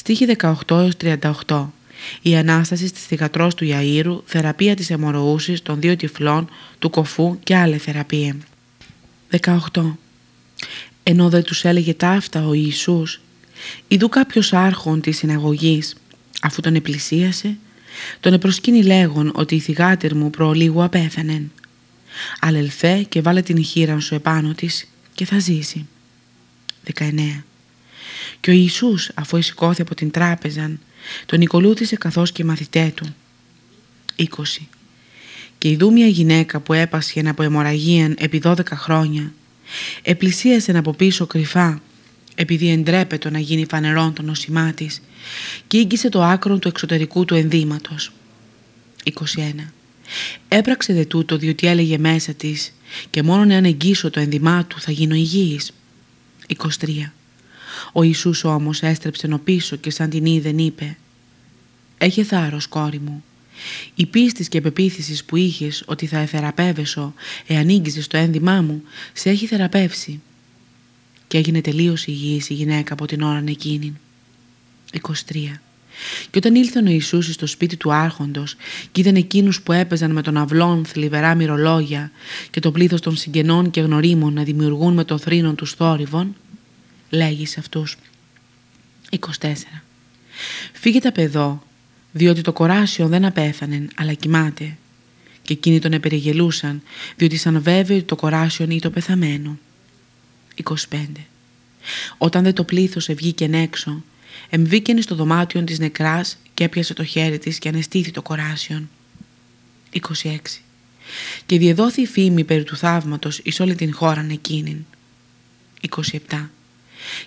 Στίχη 18-38 Η Ανάσταση της θυγατρός του Ιαΐρου, θεραπεία της αιμορροούσης των δύο τυφλών, του κοφού και άλλη θεραπεία. 18. Ενώ δεν τους έλεγε ταύτα ο Ιησούς, ειδού κάποιος άρχον της συναγωγής, αφού τον επλησίασε, τον επροσκύνει λέγον ότι η θυγάτερ μου προλίγου απέθανεν. Αλελθέ και βάλε την χείρα σου επάνω της και θα ζήσει. 19. Και ο Ιησούς αφού εσηκώθη από την τράπεζα τον οικολούθησε καθώς και οι μαθητέ του. 20. Και ειδού μια γυναίκα που έπασχε από αιμορραγίαν επί 12 χρόνια επλησίασε από πίσω κρυφά επειδή εντρέπετο να γίνει φανερόν το νοσημά της και ήγγισε το άκρο του εξωτερικού του ενδύματος. 21. Έπραξε δε τούτο διότι έλεγε μέσα της και μόνον εάν εγγύσω το ενδυμά του θα γίνω υγιής. 23. Ο Ιησούς όμως έστρεψε πίσω και σαν την είδεν είπε «Έχε θάρρος κόρη μου. Η πίστης και πεποίθησης που είχες ότι θα εθεραπεύεσω εάν ήγγιζες το ένδυμά μου σε έχει θεραπεύσει». Και έγινε τελείως υγιής η γυναίκα από την ώρα εκείνη. 23. Και όταν ήλθε ο Ιησούς στο σπίτι του άρχοντος και είδαν εκείνους που έπαιζαν με τον αυλόν θλιβερά μυρολόγια και το πλήθος των συγγενών και γνωρίμων να δημιουργούν με το θρήνο τους θόρυβων, λέγει σε αυτούς. 24. Φύγετε απ' εδώ, διότι το κοράσιο δεν απέθανε, αλλά κοιμάται. Και εκείνοι τον επεριγελούσαν, διότι σαν βέβαιο ότι το κοράσιο είναι το πεθαμένο. 25. Όταν δε το πλήθος ευγήκεν έξω, εμβήκαινε στο δωμάτιο της νεκράς και έπιασε το χέρι της και ανεστήθη το κοράσιον. 26. Και διεδόθη η φήμη περί του θαύματος εις όλη την χώρα εκείνην. 27.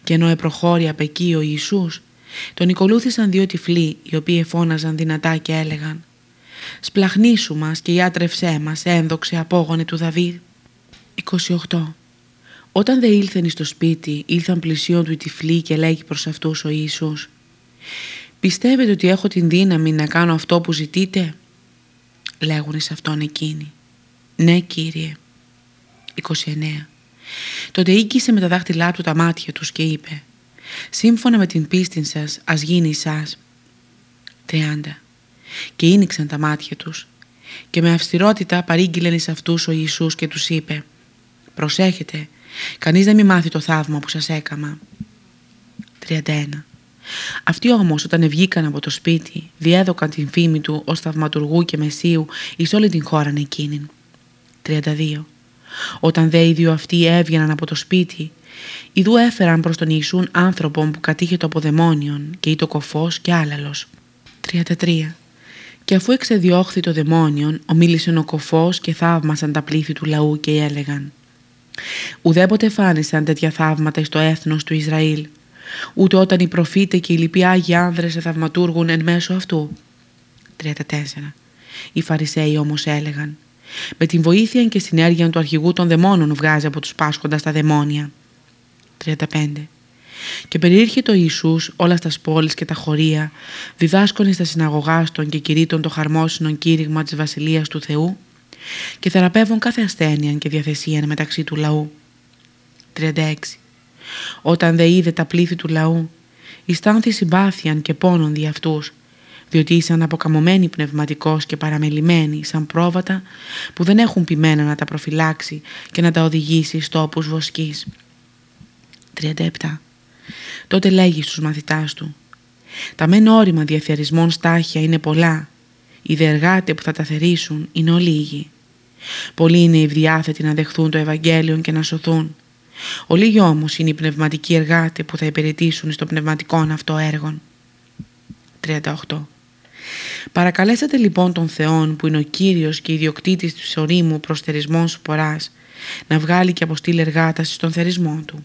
Και ενώ επροχώρη απ' εκεί ο Ιησούς, τον οικολούθησαν δύο τυφλοί οι οποίοι φώναζαν δυνατά και έλεγαν «Σπλαχνίσου μας και ιάτρευσέ μας, ένδοξε απόγονε του Δαβίδ». 28. Όταν δε ήλθεν στο σπίτι, ήλθαν πλησίον του οι τυφλοί και λέγει προς αυτούς ο Ιησούς «Πιστεύετε ότι έχω την δύναμη να κάνω αυτό που ζητείτε» λέγουν σε αυτόν εκείνοι «Ναι Κύριε» 29 Τότε οίκησε με τα δάχτυλά του τα μάτια τους και είπε «Σύμφωνα με την πίστη σας, ας γίνει σας». 30. Και ίνιξαν τα μάτια τους και με αυστηρότητα παρήγγειλεν εις αυτούς ο Ιησούς και τους είπε «Προσέχετε, κανείς δεν μη μάθει το θαύμα που σας έκαμα». 31. Αυτοί όμως όταν βγήκαν από το σπίτι διέδωκαν την φήμη του ως θαυματουργού και μεσίου εις όλη την χώρα εκείνη. 32. Όταν δε οι δύο αυτοί έβγαιναν από το σπίτι, ιδού έφεραν προς τον Ιησούν άνθρωπον που κατήχε το αποδαιμόνιον και ή το κοφός και άλλαλος. 33. Και αφού εξεδιώχθη το δαιμόνιον, ομίλησε ο κοφός και θαύμασαν τα πλήθη του λαού και έλεγαν «Ουδέποτε φάνησαν τέτοια θαύματα στο έθνος του Ισραήλ, ούτε όταν οι προφήτες και οι λοιποί Άγιοι άνδρες θαυματούργουν εν μέσω αυτού». 34. Οι Φαρισαίοι όμως έλεγαν με την βοήθεια και συνέργεια του αρχηγού των δαιμόνων βγάζει από τους πάσχοντας τα δαιμόνια. 35. Και περιήρχεται ο Ιησούς όλας στα πόλεις και τα χωρία, διδάσκονε στα συναγωγάστων και κηρύττων το χαρμόσυνον κήρυγμα της Βασιλείας του Θεού και θεραπεύουν κάθε ασθένεια και διαθεσία μεταξύ του λαού. 36. Όταν δε είδε τα πλήθη του λαού, ιστάνθη συμπάθειαν και πόνον δι' αυτούς διότι ήσαν αποκαμωμένοι πνευματικός και παραμελημένοι σαν πρόβατα που δεν έχουν ποιμένα να τα προφυλάξει και να τα οδηγήσει στο τόπους βοσκής. 37. Τότε λέγει στους μαθητάς του «Τα μεν όρημα διαθερισμών στάχια είναι πολλά, οι διεργάτες που θα τα θερήσουν είναι ολίγοι. Πολλοί είναι οι ευδιάθετοι να δεχθούν το Ευαγγέλιο και να σωθούν. Ολίγοι όμως είναι οι πνευματικοί εργάτες που θα υπηρετήσουν στο πνευματικό αυτό έργο. 38. Παρακαλέσατε λοιπόν τον Θεόν που είναι ο Κύριος και ιδιοκτήτης του ορίμου προς θερισμών σου ποράς να βγάλει και αποστείλει εργάταση στον θερισμό του.